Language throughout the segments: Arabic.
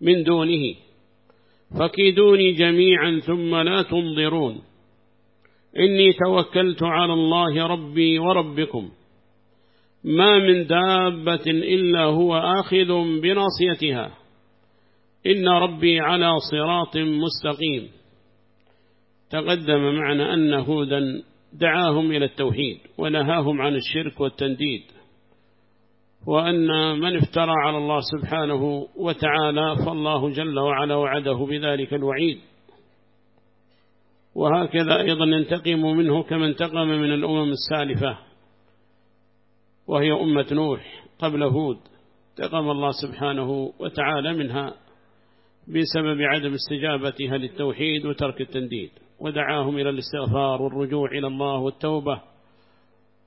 من دونه. فكيدوني جميعا ثم لا تنظرون. إني توكلت على الله ربي وربكم. ما من دابة إلا هو آخذ بناصيتها. إن ربي على صراط مستقيم. تقدم معنا أن هودا دعاهم إلى التوحيد ونهاهم عن الشرك والتنديد. وأن من افترى على الله سبحانه وتعالى فالله جل وعلا وعده بذلك الوعيد. وهكذا أيضا ينتقم منه كما انتقم من الأمم السالفة وهي أمة نوح قبل هود. انتقم الله سبحانه وتعالى منها بسبب عدم استجابتها للتوحيد وترك التنديد ودعاهم إلى الاستغفار والرجوع إلى الله والتوبة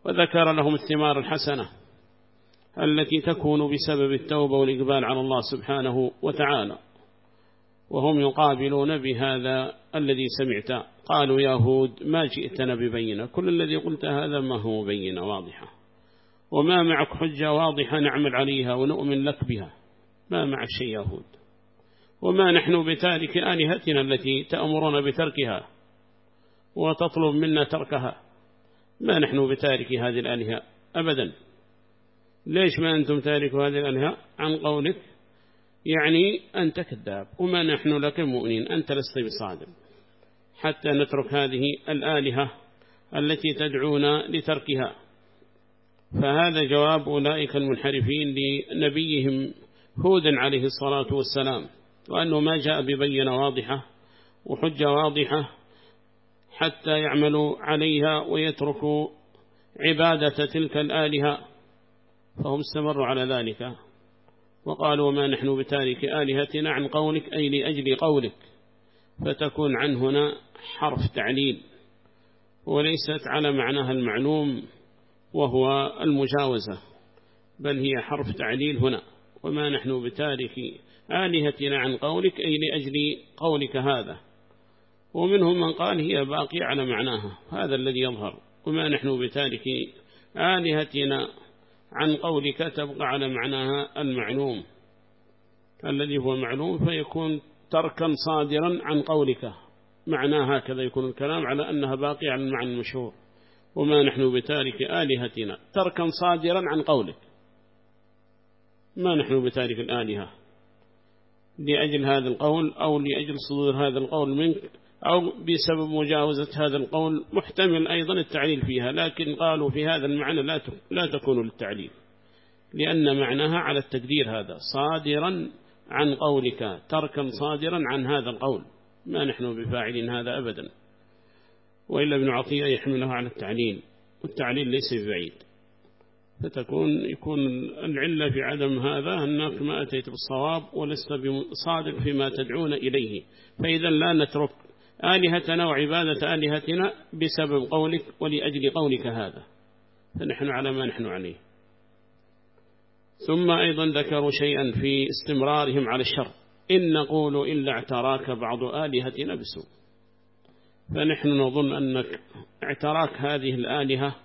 وذكر لهم الثمار الحسنة. التي تكون بسبب التوبة والإقبال على الله سبحانه وتعالى. وهم يقابلون بهذا الذي سمعت. قالوا يا هود ما جئتنا ببينة. كل الذي قلت هذا ما هو بينة واضحة. وما معك حجة واضحة نعمل عليها ونؤمن لك بها. ما معك شيء يا هود. وما نحن بتارك آلهتنا التي تأمرون بتركها وتطلب منا تركها. ما نحن بتارك هذه الآلهة أبدا. ليش ما أنتم تاركوا هذه الآلهة عن قولك؟ يعني أنت كذاب وما نحن لك مؤمنين أنت لست بصادق. حتى نترك هذه الآلهة التي تدعونا لتركها. فهذا جواب أولئك المنحرفين لنبيهم هودا عليه الصلاة والسلام وأنه ما جاء ببينة واضحة وحجة واضحة حتى يعملوا عليها ويتركوا عبادة تلك الآلهة. فهم استمروا على ذلك وقالوا ما نحن بتارك آلهتنا عن قولك أي لأجل قولك فتكون عن هنا حرف تعليل وليست على معناها المعلوم وهو المجاوزة بل هي حرف تعليل هنا وما نحن بتارك آلهتنا عن قولك أي لأجل قولك هذا ومنهم من قال هي باقية على معناها هذا الذي يظهر وما نحن بتارك آلهتنا عن قولك تبقى على معناها المعلوم. الذي هو معلوم فيكون تركا صادرا عن قولك. معناه هكذا يكون الكلام على أنها باقية على المعنى المشهور. وما نحن بتارك آلهتنا تركا صادرا عن قولك. ما نحن بتارك الآلهة؟ لأجل هذا القول أو لأجل صدور هذا القول منك أو بسبب مجاوزة هذا القول محتمل أيضا التعليل فيها لكن قالوا في هذا المعنى لا لا تكون للتعليل لأن معناها على التقدير هذا صادرا عن قولك تركا صادرا عن هذا القول ما نحن بفاعلين هذا أبدا وإلا ابن عطية يحمله على التعليل والتعليل ليس ببعيد فتكون يكون العلة في عدم هذا أنك ما أتيت بالصواب ولست بصادق فيما تدعون إليه فإذا لا نترك آلهتنا وعبادة آلهتنا بسبب قولك ولأجل قولك هذا. فنحن على ما نحن عليه. ثم أيضا ذكروا شيئا في استمرارهم على الشر. إن نقول إلا اعتراك بعض آلهتنا بسوء. فنحن نظن أنك اعتراك هذه الآلهة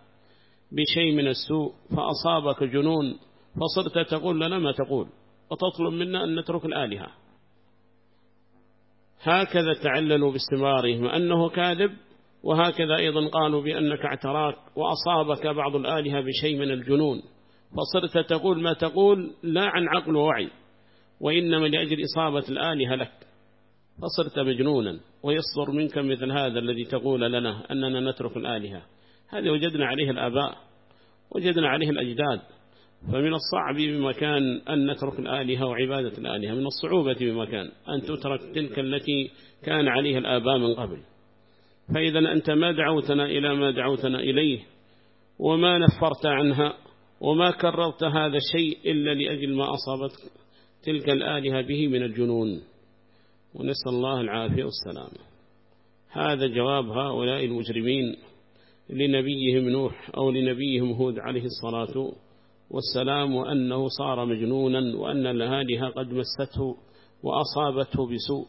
بشيء من السوء فأصابك جنون فصرت تقول لنا ما تقول وتطلب منا أن نترك الآلهة. هكذا تعللوا باستمرارهم أنه كاذب وهكذا أيضا قالوا بأنك اعتراك وأصابك بعض الآلهة بشيء من الجنون. فصرت تقول ما تقول لا عن عقل ووعي وإنما لأجل إصابة الآلهة لك. فصرت مجنونا ويصدر منك مثل هذا الذي تقول لنا أننا نترك الآلهة. هذا وجدنا عليه الآباء وجدنا عليه الأجداد. فمن الصعب بمكان أن نترك الآلهة وعبادة الآلهة من الصعوبة بمكان أن تترك تلك التي كان عليها الآباء من قبل. فإذا أنت ما دعوتنا إلى ما دعوتنا إليه وما نفرت عنها وما كررت هذا الشيء إلا لأجل ما أصابت تلك الآلهة به من الجنون. ونسأل الله العافية والسلام هذا جواب هؤلاء المجرمين لنبيهم نوح أو لنبيهم هود عليه الصلاة والسلام وأنه صار مجنونا وأن الآلهة قد مسته وأصابته بسوء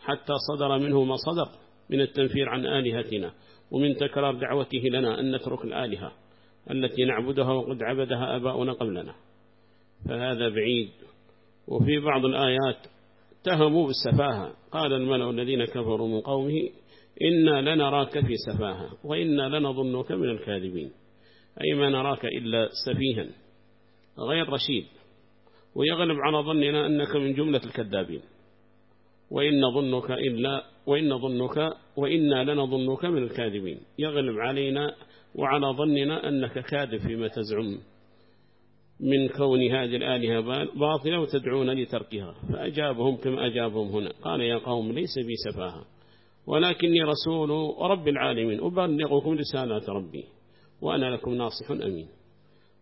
حتى صدر منه ما صدر من التنفير عن آلهتنا. ومن تكرار دعوته لنا أن نترك الآلهة التي نعبدها وقد عبدها أباؤنا قبلنا. فهذا بعيد. وفي بعض الآيات اتهموا بالسفاهة. قال الملأ الذين كفروا من قومه إنا لنراك في سفاهة وإنا لنظنك من الكاذبين. أي ما نراك إلا سفيها. غير رشيد ويغلب على ظننا أنك من جملة الكذابين. وإن ظنك إلا وإن ظنك وإنا لنظنك من الكاذبين. يغلب علينا وعلى ظننا أنك كاذب فيما تزعم من كون هذه الآلهة باطلة وتدعون لتركها. فأجابهم كما أجابهم هنا. قال يا قوم ليس بي سفاها ولكني رسول رب العالمين. أبلغكم رسالات ربي وأنا لكم ناصح أمين.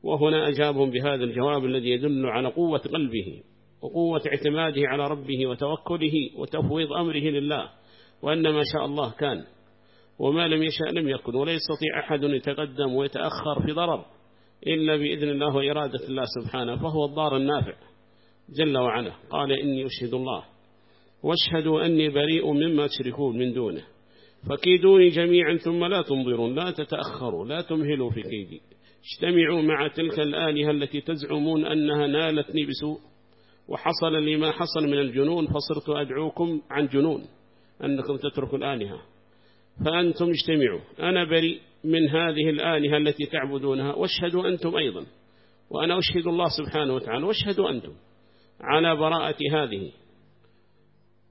وهنا أجابهم بهذا الجواب الذي يدل على قوة قلبه وقوة اعتماده على ربه وتوكله وتفويض أمره لله وأن ما شاء الله كان وما لم يشاء لم يكن ولا يستطيع أحد يتقدم ويتأخر في ضرر إلا بإذن الله وإرادة الله سبحانه فهو الضار النافع جل وعلا. قال إني أشهد الله واشهدوا أني بريء مما تشركون من دونه فكيدوني جميعا ثم لا تنظرون لا تتأخروا لا تمهلوا في كيدي. اجتمعوا مع تلك الآلهة التي تزعمون أنها نالتني بسوء وحصل لي ما حصل من الجنون فصرت أدعوكم عن جنون أنكم تتركوا الآلهة. فأنتم اجتمعوا. أنا بريء من هذه الآلهة التي تعبدونها واشهدوا أنتم أيضا. وأنا أشهد الله سبحانه وتعالى واشهدوا أنتم على براءة هذه.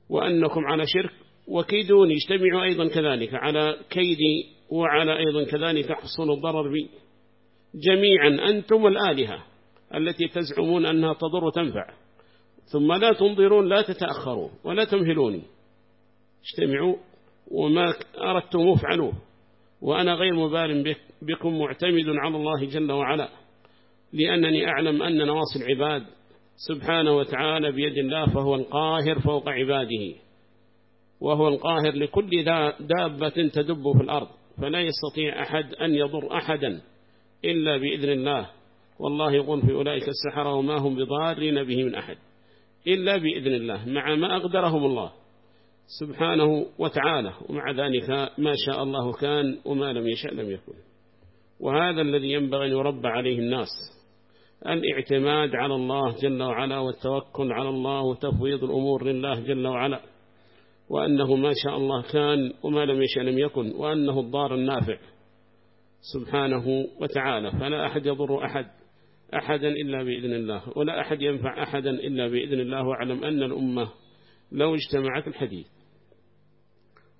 وأنكم على شرك وكيدوني اجتمعوا أيضا كذلك على كيدي وعلى أيضا كذلك حصول الضرر بي. جميعا أنتم الآلهة التي تزعمون أنها تضر وتنفع. ثم لا تنظرون لا تتأخروا ولا تمهلوني اجتمعوا وما أردتم فعلوه. وأنا غير مبال بكم معتمد على الله جل وعلا. لأنني أعلم أن نواصي العباد سبحانه وتعالى بيد الله فهو القاهر فوق عباده. وهو القاهر لكل دابة تدب في الأرض. فلا يستطيع أحد أن يضر أحدا. إلا بإذن الله. والله يقول في أولئك السحرة وما هم بضارين به من أحد. إلا بإذن الله مع ما أقدرهم الله سبحانه وتعالى. ومع ذلك ما شاء الله كان وما لم يشاء لم يكن. وهذا الذي ينبغي أن يربى عليه الناس. الاعتماد على الله جل وعلا والتوكل على الله وتفويض الأمور لله جل وعلا. وأنه ما شاء الله كان وما لم يشاء لم يكن. وأنه الضار النافع. سبحانه وتعالى فلا أحد يضر أحد أحدا إلا بإذن الله ولا أحد ينفع أحدا إلا بإذن الله واعلم أن الأمة لو اجتمعت الحديث.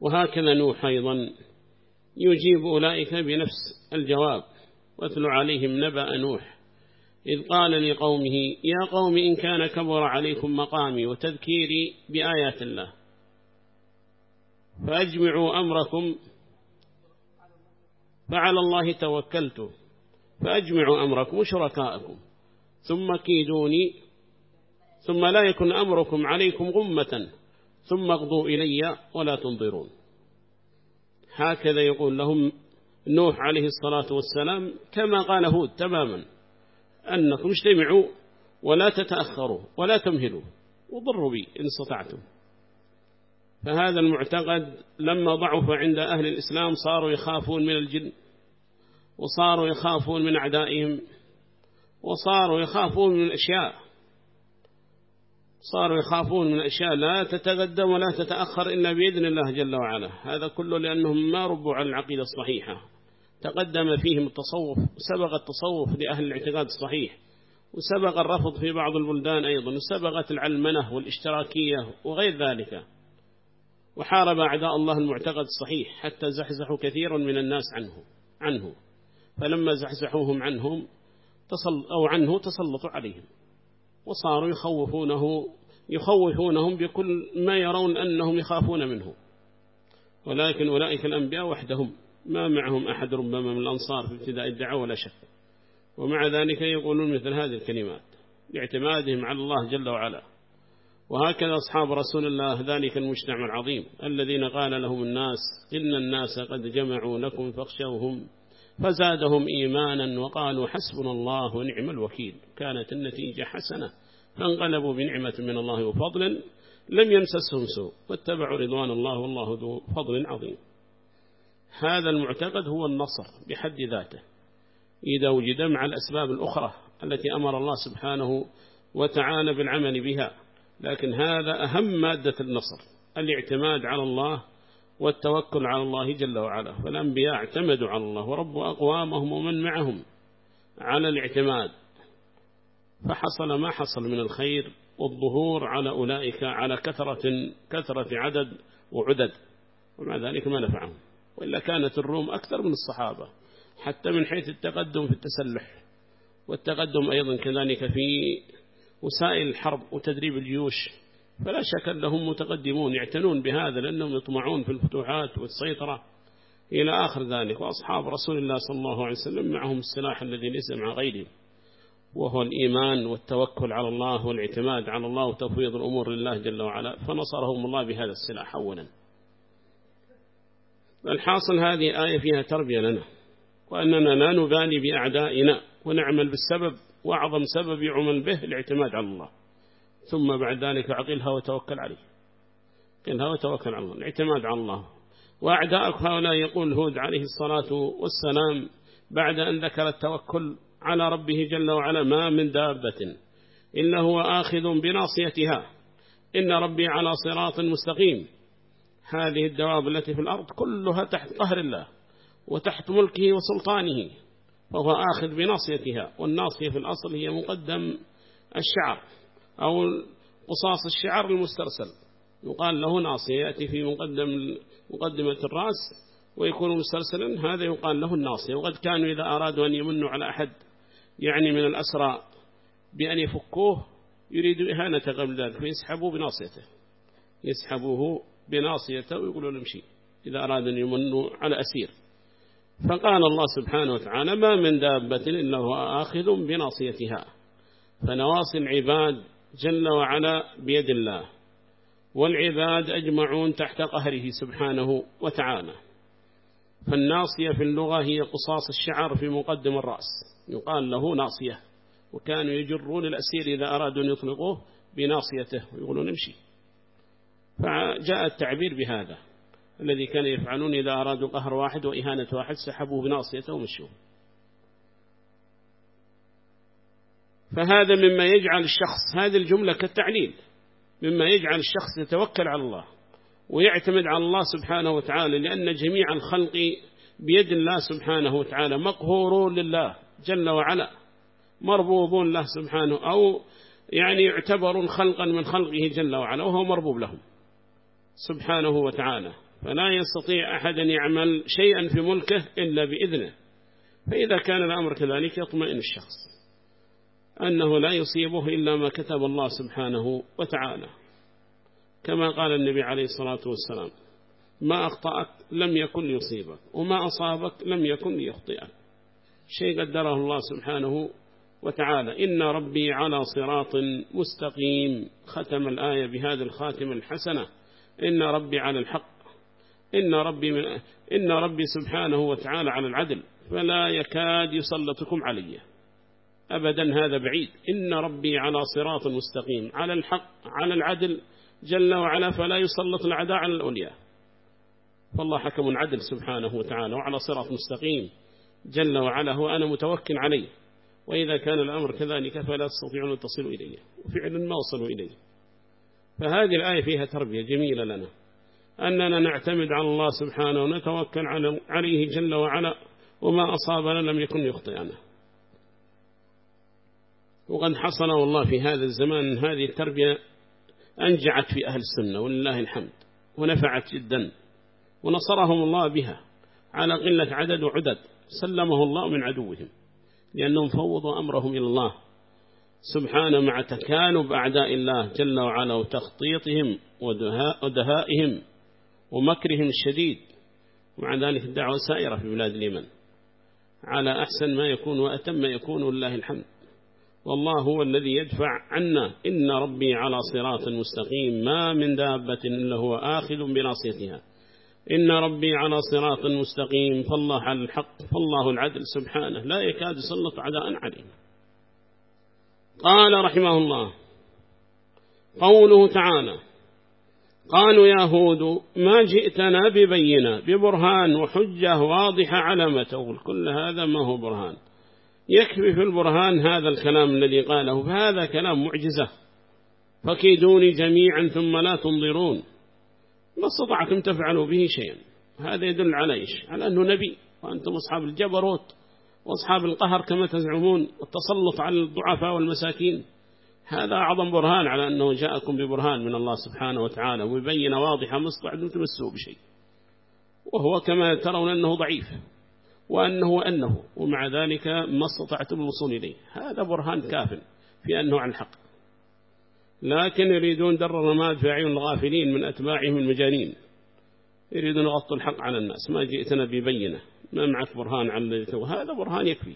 وهكذا نوح أيضا يجيب أولئك بنفس الجواب واتل عليهم نبأ نوح إذ قال لقومه يا قوم إن كان كبر عليكم مقامي وتذكيري بآيات الله فأجمعوا أمركم فعلى الله توكلت فأجمعوا أمركم وشركاءكم ثم كيدوني ثم لا يكن أمركم عليكم غمة ثم اغضوا إلي ولا تنظرون. هكذا يقول لهم نوح عليه الصلاة والسلام كما قال هود تماما أنكم اجتمعوا ولا تتأخروا ولا تمهلوا وضروا بي إن استطعتم. فهذا المعتقد لما ضعف عند أهل الإسلام صاروا يخافون من الجن وصاروا يخافون من أعدائهم وصاروا يخافون من الأشياء. صاروا يخافون من أشياء لا تتقدم ولا تتأخر إلا بإذن الله جل وعلا. هذا كله لأنهم ما ربوا على العقيدة الصحيحة. تقدم فيهم التصوف سبق التصوف لأهل الاعتقاد الصحيح وسبق الرفض في بعض البلدان أيضا وسبقت العلمنة والاشتراكية وغير ذلك. وحارب أعداء الله المعتقد الصحيح حتى زحزحوا كثيرا من الناس عنه عنه. فلما زحزحوهم عنهم تصل أو عنه تسلطوا عليهم. وصاروا يخوفونه يخوفونهم بكل ما يرون أنهم يخافون منه. ولكن أولئك الأنبياء وحدهم ما معهم أحد ربما من الأنصار في ابتداء الدعوة ولا شك. ومع ذلك يقولون مثل هذه الكلمات لاعتمادهم على الله جل وعلا. وهكذا أصحاب رسول الله ذلك المجتمع العظيم الذين قال لهم الناس إن الناس قد جمعوا لكم فاخشوهم فزادهم إيمانا وقالوا حسبنا الله ونعم الوكيل. كانت النتيجة حسنة فانقلبوا بنعمة من الله وفضل لم يمسسهم سوء واتبعوا رضوان الله والله ذو فضل عظيم. هذا المعتقد هو النصر بحد ذاته إذا وجد مع الأسباب الأخرى التي أمر الله سبحانه وتعالى بالعمل بها. لكن هذا أهم مادة النصر الاعتماد على الله والتوكل على الله جل وعلا. فالأنبياء اعتمدوا على الله وربوا أقوامهم ومن معهم على الاعتماد. فحصل ما حصل من الخير والظهور على أولئك على كثرة, كثرة عدد وعدد. ومع ذلك ما نفعهم. وإلا كانت الروم أكثر من الصحابة. حتى من حيث التقدم في التسلح. والتقدم أيضا كذلك في وسائل الحرب وتدريب الجيوش. فلا شك أنهم متقدمون يعتنون بهذا لأنهم يطمعون في الفتوحات والسيطرة إلى آخر ذلك. وأصحاب رسول الله صلى الله عليه وسلم معهم السلاح الذي ليس مع غيرهم وهو الإيمان والتوكل على الله والاعتماد على الله وتفويض الأمور لله جل وعلا فنصرهم الله بهذا السلاح أولا. الحاصل هذه آية فيها تربية لنا وأننا لا نبالي بأعدائنا ونعمل بالسبب وأعظم سبب يعمل به الاعتماد على الله. ثم بعد ذلك عقلها وتوكل عليه. قلها وتوكل على الله الاعتماد على الله. وأعداءك هؤلاء يقول هود عليه الصلاة والسلام بعد أن ذكر التوكل على ربه جل وعلا ما من دابة إلا هو آخذ بناصيتها إن ربي على صراط مستقيم. هذه الدواب التي في الأرض كلها تحت قهر الله وتحت ملكه وسلطانه فهو آخذ بناصيتها والناصية في الأصل هي مقدم الشعر. أو قصاص الشعر المسترسل يقال له ناصية يأتي في مقدم مقدمة الرأس ويكون مسترسلا. هذا يقال له الناصية وقد كانوا إذا أرادوا أن يمنوا على أحد يعني من الأسرى بأن يفكوه يريدوا إهانة قبل ذلك فيسحبوا بناصيته. يسحبوه بناصيته ويقولوا نمشي إذا أراد أن يمنوا على أسير. فقال الله سبحانه وتعالى ما من دابة إلا هو آخذ بناصيتها. فنواصي العباد جل وعلا بيد الله والعباد أجمعون تحت قهره سبحانه وتعالى. فالناصية في اللغة هي قصاص الشعر في مقدم الرأس. يقال له ناصية وكانوا يجرون الأسير إذا أرادوا أن يطلقوه بناصيته ويقولون امشي. فجاء التعبير بهذا الذي كان يفعلون إذا أرادوا قهر واحد وإهانة واحد سحبوه بناصيته ومشوه. فهذا مما يجعل الشخص هذه الجملة كالتعليل مما يجعل الشخص يتوكل على الله ويعتمد على الله سبحانه وتعالى لأن جميع الخلق بيد الله سبحانه وتعالى مقهورون لله جل وعلا مربوبون له سبحانه أو يعني يعتبرون خلقا من خلقه جل وعلا وهو مربوب لهم سبحانه وتعالى. فلا يستطيع أحد أن يعمل شيئا في ملكه إلا بإذنه فإذا كان الأمر كذلك يطمئن الشخص. أنه لا يصيبه إلا ما كتب الله سبحانه وتعالى. كما قال النبي عليه الصلاة والسلام ما أخطأك لم يكن ليصيبك وما أصابك لم يكن ليخطئك شيء قدره الله سبحانه وتعالى. إن ربي على صراط مستقيم. ختم الآية بهذه الخاتمة الحسنة. إن ربي على الحق إن ربي, من إن ربي سبحانه وتعالى على العدل فلا يكاد يسلطكم عليه أبدا هذا بعيد. إن ربي على صراط مستقيم. على الحق على العدل. جل وعلا فلا يسلط العداء على الأولياء. فالله حكم عدل سبحانه وتعالى وعلى صراط مستقيم. جل وعلا هو أنا متوكل عليه. وإذا كان الأمر كذلك فلا تستطيعون أن تصلوا إليه وفعلا ما وصلوا إليه فهذه الآية فيها تربية جميلة لنا. أننا نعتمد على الله سبحانه ونتوكل عليه جل وعلا. وما أصابنا لم يكن يخطئنا. وقد حصل والله في هذا الزمان هذه التربية أنجعت في أهل السنة ولله الحمد ونفعت جدا ونصرهم الله بها على قلة عدد وعدد سلمه الله من عدوهم لأنهم فوضوا أمرهم إلى الله سبحانه مع تكانب أعداء الله جل وعلا وتخطيطهم ودهائهم ومكرهم الشديد ومع ذلك الدعوة سائرة في بلاد اليمن على أحسن ما يكون وأتم ما يكون والله الحمد والله هو الذي يدفع عنا. إن ربي على صراط مستقيم. ما من دابة إلا هو آخذ بناصيتها. إن ربي على صراط مستقيم. فالله على الحق فالله العدل. سبحانه. لا يكاد يسلط عداء عليه. قال رحمه الله قوله تعالى قالوا يا هود ما جئتنا ببينة ببرهان وحجة واضحة على ما تقول. كل هذا ما هو برهان. يكفي في البرهان هذا الكلام الذي قاله فهذا كلام معجزة. فكيدوني جميعا ثم لا تنظرون. ما استطعتم تفعلوا به شيئا. هذا يدل على إيش؟ على أنه نبي وأنتم أصحاب الجبروت وأصحاب القهر كما تزعمون والتسلط على الضعفاء والمساكين. هذا أعظم برهان على أنه جاءكم ببرهان من الله سبحانه وتعالى ويبين واضحة ما استطعتم تمسوا بشيء. وهو كما ترون أنه ضعيف. وأنه وأنه ومع ذلك ما استطعتم الوصول إليه. هذا برهان كاف في أنه عن الحق لكن يريدون در الرماد في عيون الغافلين من أتباعهم المجانين. يريدون يغطوا الحق على الناس. ما جئتنا ببينة. ما معك برهان على هذا برهان يكفي.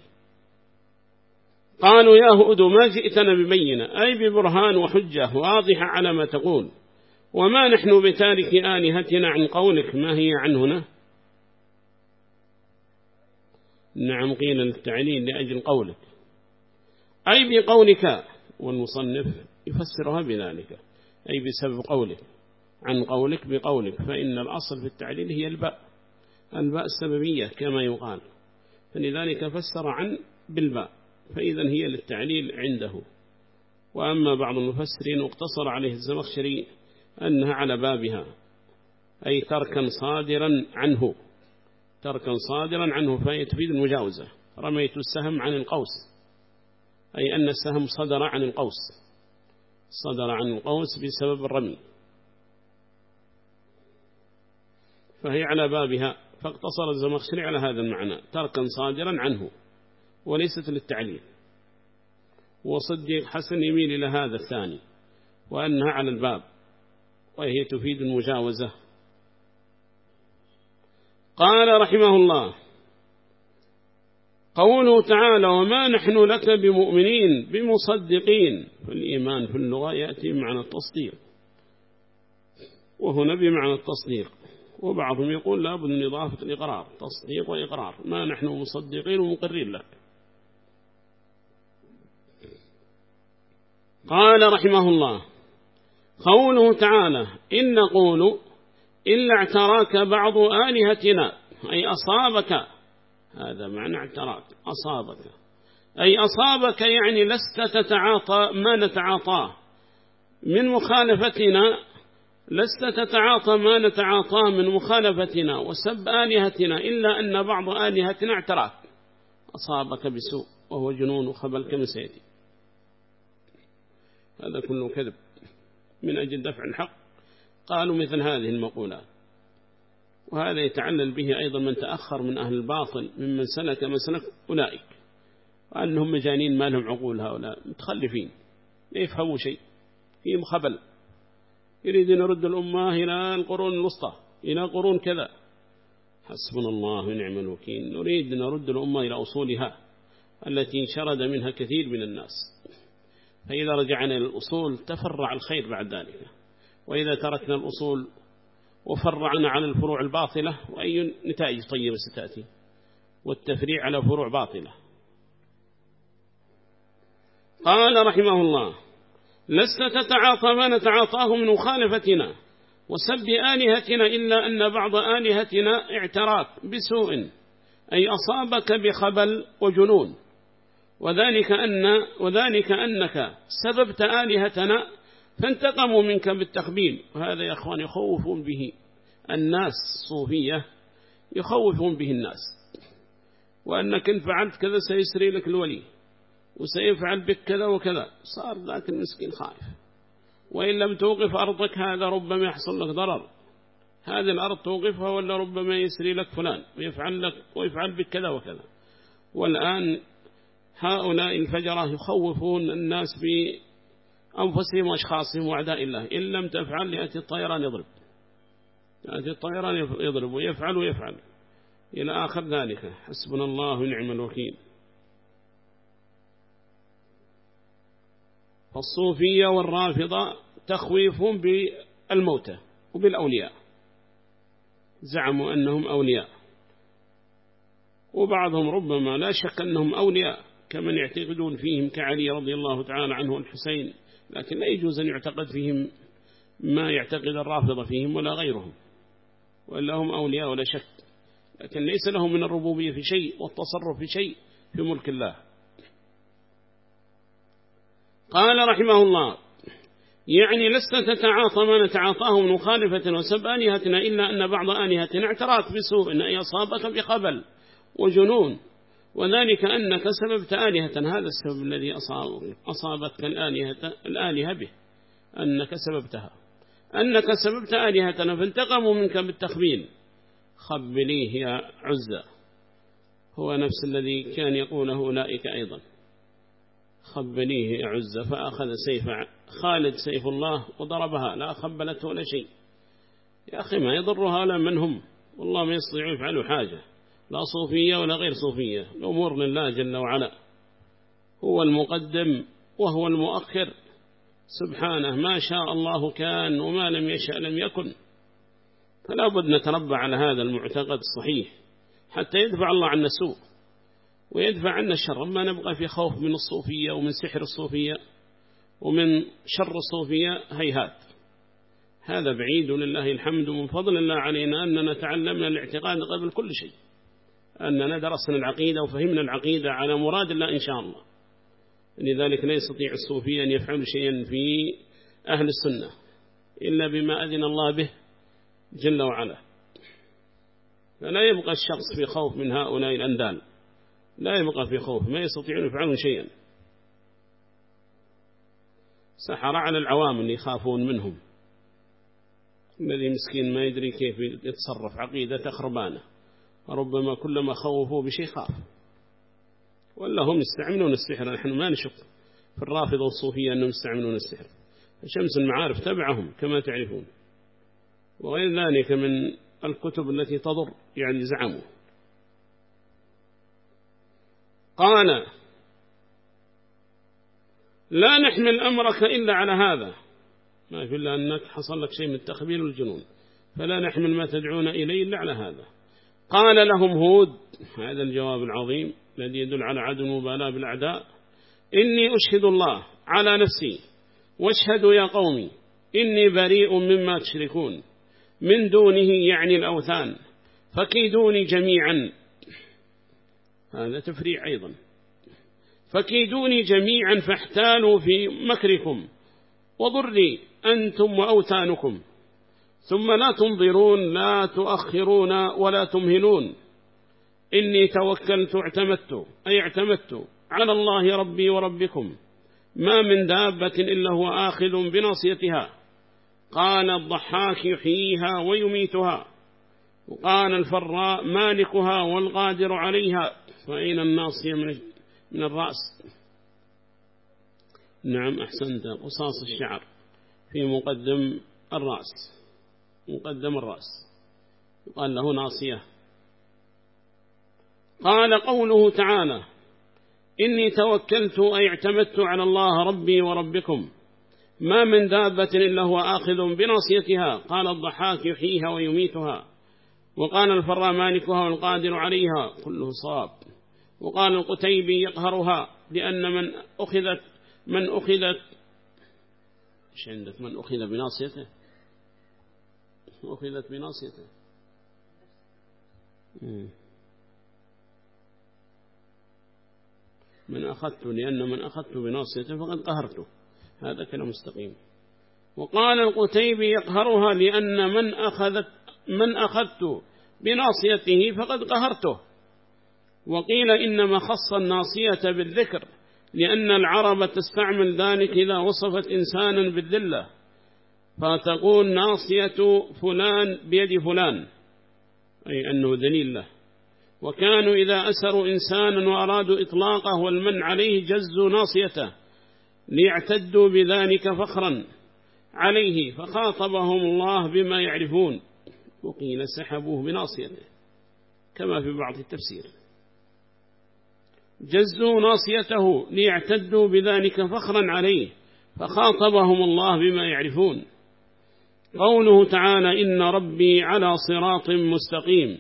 قالوا يا هؤد ما جئتنا ببينة. أي ببرهان وحجة واضحة على ما تقول. وما نحن بتارك آلهتنا عن قولك. ما هي عنهنا نعم قيل للتعليل لأجل قولك. أي بقولك والمصنف يفسرها بذلك. أي بسبب قولك عن قولك بقولك. فإن الأصل في التعليل هي الباء. الباء السببية كما يقال. فلذلك فسر عن بالباء. فإذا هي للتعليل عنده. وأما بعض المفسرين اقتصر عليه الزمخشري أنها على بابها. أي تركا صادرا عنه. تركا صادرا عنه فهي تفيد المجاوزة. رميت السهم عن القوس أي أن السهم صدر عن القوس. صدر عن القوس بسبب الرمي. فهي على بابها فاقتصر الزمخشري على هذا المعنى تركا صادرا عنه وليست للتعليل. وصديق حسن يميل إلى هذا الثاني وأنها على الباب وهي تفيد المجاوزة. قال رحمه الله قوله تعالى وما نحن لك بمؤمنين بمصدقين فالإيمان في اللغة يأتي معنى التصديق وهنا بمعنى التصديق وبعضهم يقول لا بد من إضافة الإقرار تصديق وإقرار ما نحن مصدقين ومقرين لك قال رحمه الله قوله تعالى إن نقول إلا اعتراك بعض آلهتنا أي أصابك. هذا معنى اعتراك أصابك. أي أصابك يعني لست تتعاطى ما نتعاطاه. من مخالفتنا لست تتعاطى ما نتعاطاه من مخالفتنا وسب آلهتنا إلا أن بعض آلهتنا اعتراك. أصابك بسوء وهو جنون وخبل كما سيدي هذا كله كذب من أجل دفع الحق. قالوا مثل هذه المقولات. وهذا يتعلل به أيضا من تأخر من أهل الباطل ممن سلك مسلك أولئك وأنهم مجانين ما لهم عقول هؤلاء متخلفين لا يفهموا شيء فيهم خبل. يريدون يرد الأمة إلى القرون الوسطى إلى قرون كذا. حسبنا الله ونعم الوكيل. نريد أن نرد الأمة إلى أصولها التي انشرد منها كثير من الناس. فإذا رجعنا إلى الأصول تفرع الخير بعد ذلك. وإذا تركنا الأصول وفرعنا على الفروع الباطلة وأي نتائج طيبة ستأتي. والتفريع على فروع باطلة. قال رحمه الله لست تتعاطى ما نتعاطاه من مخالفتنا وسب آلهتنا إلا أن بعض آلهتنا اعتراك بسوء أي أصابك بخبل وجنون. وذلك, أن وذلك أنك سببت آلهتنا فانتقموا منك بالتخبيل وهذا يا أخوان يخوفون به الناس صوفية يخوفون به الناس. وأنك إن فعلت كذا سيسري لك الولي وسيفعل بك كذا وكذا. صار ذاك المسكين خائف. وإن لم توقف أرضك هذا ربما يحصل لك ضرر. هذه الأرض توقفها ولا ربما يسري لك فلان ويفعل لك ويفعل بك كذا وكذا. والآن هؤلاء الفجرة يخوفون الناس بأنفسهم وأشخاصهم وعداء الله. إن لم تفعل يأتي الطيران يضرب. يأتي الطيران يضرب. ويفعل ويفعل. إلى آخر ذلك. حسبنا الله ونعم الوكيل. فالصوفية والرافضة تخويفهم بالموتى وبالأولياء. زعموا أنهم أولياء. وبعضهم ربما لا شك أنهم أولياء كمن يعتقدون فيهم كعلي رضي الله تعالى عنه الحسين لكن لا يجوز أن يعتقد فيهم ما يعتقد الرافضة فيهم ولا غيرهم وإلا هم أولياء ولا شك لكن ليس لهم من الربوبية في شيء والتصرف في شيء في ملك الله. قال رحمه الله يعني لست تتعاطى ما نتعاطاه من مخالفة وسب آلهتنا إلا أن بعض آلهتنا اعتراك بسوء أي أصابك بخبل وجنون. وذلك أنك سببت آلهة هذا السبب الذي أصاب أصابتك الآلهة, الآلهة به أنك سببتها. أنك سببت آلهتنا فانتقموا منك بالتخبيل خبليه يا عزة. هو نفس الذي كان يقوله أولئك أيضا. خبليه يا عزة فأخذ سيف خالد سيف الله وضربها لا خبلته ولا شيء. يا أخي ما يضرها لا من هم. والله ما يستطيعوا يفعلوا حاجة. لا صوفية ولا غير صوفية الأمور لله جل وعلا. هو المقدم وهو المؤخر. سبحانه ما شاء الله كان وما لم يشأ لم يكن. فلا بد نتربى على هذا المعتقد الصحيح حتى يدفع الله عنا السوء ويدفع عنا الشر. ما نبقى في خوف من الصوفية ومن سحر الصوفية ومن شر الصوفية هيهات. هذا بعيد لله الحمد من فضل الله علينا أننا تعلمنا الاعتقاد قبل كل شيء. أننا درسنا العقيدة وفهمنا العقيدة على مراد الله إن شاء الله. لذلك لا يستطيع الصوفي أن يفعل شيئا في أهل السنة إلا بما أذن الله به جل وعلا. فلا يبقى الشخص في خوف من هؤلاء الأندال. لا يبقى في خوف ما يستطيعون يفعلون شيئا. سحر على العوام اللي يخافون منهم. الذي مسكين ما يدري كيف يتصرف عقيدة خربانة ربما كلما خوفوا بشيء خاف ولا هم يستعملون السحر. نحن ما نشك في الرافضة والصوفية أنهم يستعملون السحر. شمس المعارف تبعهم كما تعرفون. وغير ذلك من الكتب التي تضر يعني زعموا. قال لا نحمل أمرك إلا على هذا. ما في إلا أنك حصل لك شيء من التخبيل والجنون فلا نحمل ما تدعون إليه إلا على هذا. قال لهم هود هذا الجواب العظيم الذي يدل على عدم مبالاة بالأعداء إني أشهد الله على نفسي واشهدوا يا قومي إني بريء مما تشركون من دونه يعني الأوثان فكيدوني جميعا. هذا تفريع أيضا. فكيدوني جميعا فاحتالوا في مكركم وضري أنتم وأوثانكم. ثم لا تنظرون لا تؤخرون ولا تمهلون. إني توكلت اعتمدت أي اعتمدت على الله ربي وربكم. ما من دابة إلا هو آخذ بناصيتها. قال الضحاك يحييها ويميتها. وقال الفراء مالكها والقادر عليها. فأين الناصية من من الرأس؟ نعم أحسنت. قصاص الشعر في مقدم الرأس. مقدم الرأس يقال له ناصية. قال قوله تعالى إني توكلت أي اعتمدت على الله ربي وربكم ما من دابة إلا هو آخذ بناصيتها. قال الضحاك يحييها ويميتها وقال الفراء مالكها والقادر عليها كله صاب. وقال القتيبي يقهرها لأن من أخذت من أخذت إيش عندك؟ من أخذ بناصيته؟ أخذت بناصيته. من أخذت لأن من أخذت بناصيته فقد قهرته. هذا كلام مستقيم. وقال القتيبي يقهرها لأن من أخذت من أخذت بناصيته فقد قهرته. وقيل إنما خص الناصية بالذكر لأن العرب تستعمل ذلك إذا وصفت إنسانا بالذلة. فتقول ناصية فلان بيد فلان. أي أنه دليل له. وكانوا إذا أسروا إنسانا وأرادوا إطلاقه والمن عليه جزوا ناصيته. ليعتدوا بذلك فخرا عليه فخاطبهم الله بما يعرفون. وقيل سحبوه بناصيته. كما في بعض التفسير. جزوا ناصيته ليعتدوا بذلك فخرا عليه فخاطبهم الله بما يعرفون. قوله تعالى إن ربي على صراط مستقيم.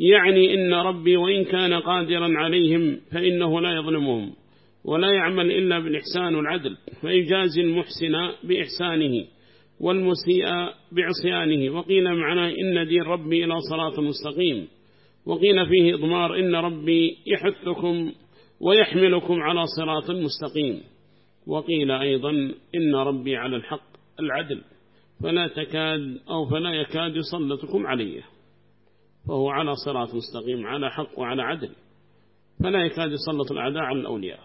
يعني إن ربي وإن كان قادرا عليهم فإنه لا يظلمهم ولا يعمل إلا بالإحسان والعدل فيجازي المحسن بإحسانه والمسيء بعصيانه. وقيل معناه إن دين ربي إلى صراط مستقيم. وقيل فيه إضمار إن ربي يحثكم ويحملكم على صراط مستقيم. وقيل أيضا إن ربي على الحق العدل. فلا تكاد أو فلا يكاد يسلطكم عليه فهو على صراط مستقيم على حق وعلى عدل. فلا يكاد يسلط الأعداء على الأولياء.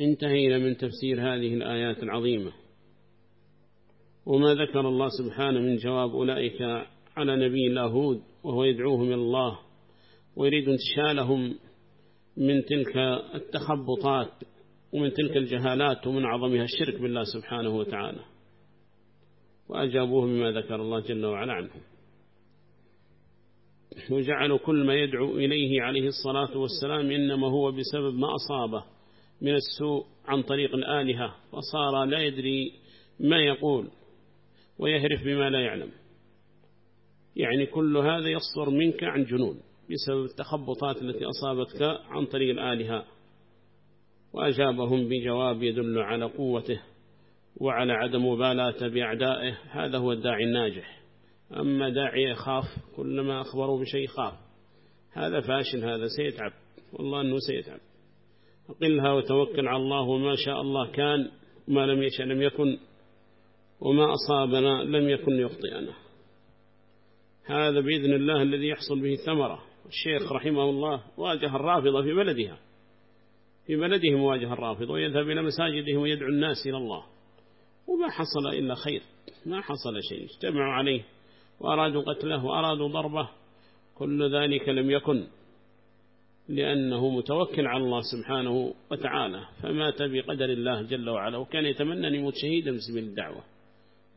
انتهينا من تفسير هذه الآيات العظيمة. وما ذكر الله سبحانه من جواب أولئك على نبي الله هود وهو يدعوهم إلى الله ويريد انتشالهم من تلك التخبطات. ومن تلك الجهالات ومن عظمها الشرك بالله سبحانه وتعالى. وأجابوه بما ذكر الله جل وعلا عنهم. وجعلوا كل ما يدعو إليه عليه الصلاة والسلام إنما هو بسبب ما أصابه من السوء عن طريق الآلهة. فصار لا يدري ما يقول ويهرف بما لا يعلم. يعني كل هذا يصدر منك عن جنون بسبب التخبطات التي أصابتك عن طريق الآلهة. وأجابهم بجواب يدل على قوته وعلى عدم مبالاة بأعدائه هذا هو الداعي الناجح. أما داعي يخاف كلما أخبروا بشيء خاف. هذا فاشل هذا سيتعب. والله أنه سيتعب. أقلها وتوكل على الله وما شاء الله كان وما لم يشاء لم يكن وما أصابنا لم يكن يخطئنا. هذا بإذن الله الذي يحصل به ثمرة الشيخ رحمه الله واجه الرافضة في بلدها. في بلدهم واجه الرافضة ويذهب إلى مساجدهم ويدعو الناس إلى الله. وما حصل إلا خير. ما حصل شيء. اجتمعوا عليه وأرادوا قتله وأرادوا ضربه. كل ذلك لم يكن لأنه متوكل على الله سبحانه وتعالى. فمات بقدر الله جل وعلا. وكان يتمنى أن يموت شهيدا في سبيل الدعوة.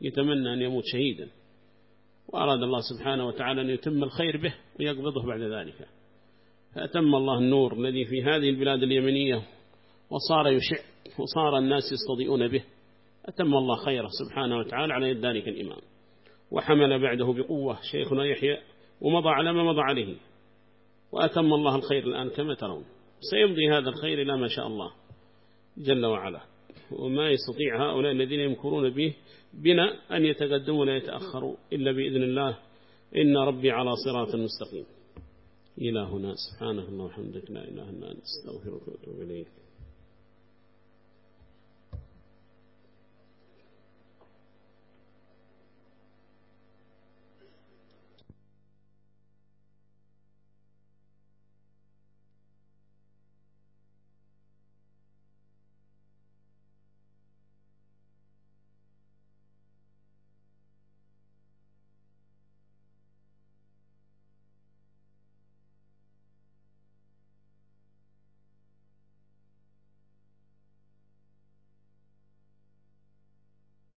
يتمنى أن يموت شهيدا. وأراد الله سبحانه وتعالى أن يتم الخير به ويقبضه بعد ذلك. فأتم الله النور الذي في هذه البلاد اليمنية وصار يشع وصار الناس يستضيئون به. أتم الله خيره سبحانه وتعالى على يد ذلك الإمام. وحمل بعده بقوة شيخنا يحيى ومضى على ما مضى عليه. وأتم الله الخير الآن كما ترون. سيمضي هذا الخير إلى ما شاء الله جل وعلا. وما يستطيع هؤلاء الذين يمكرون به بنا أن يتقدموا ولا يتأخروا إلا بإذن الله. إن ربي على صراط مستقيم. إلى هنا. سبحانه وحمدك لا إله إلا أنت أستغفرك وأتوب إليك.